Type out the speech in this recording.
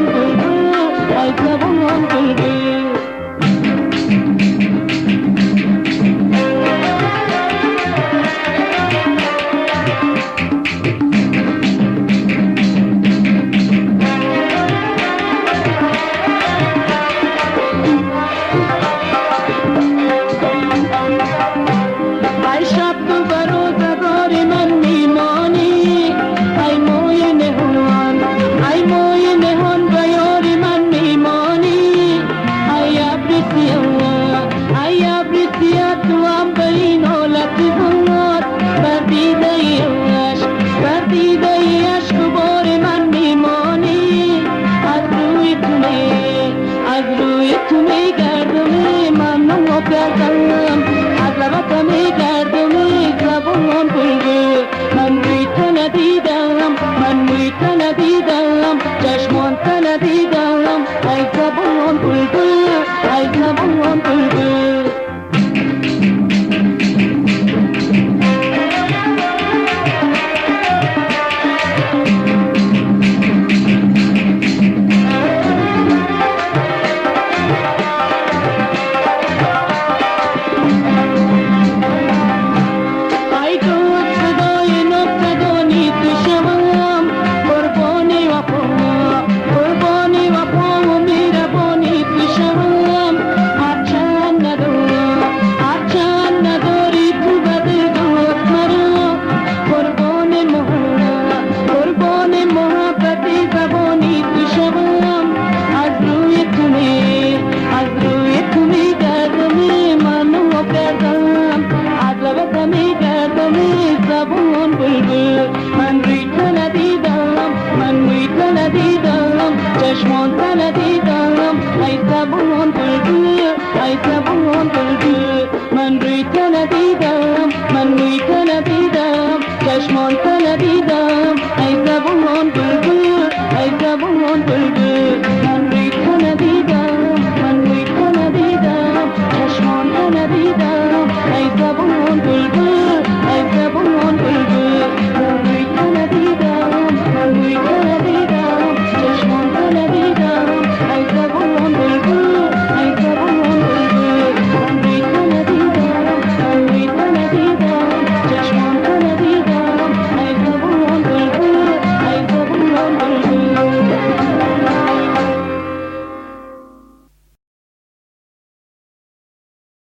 I'm going to go. تلبيدم من وي تلبيدم چشمان تلبيدم ای زبان بلبل ای زبان بلبل. ثلاثيدهم چشمان ثلاثيدهم أي تبون تلقي أي تبون تلقي من روي ثلاثيدهم من روي ثلاثيدهم چشمان ثلاثيدهم أي تبون تلقي أي تبون تلقي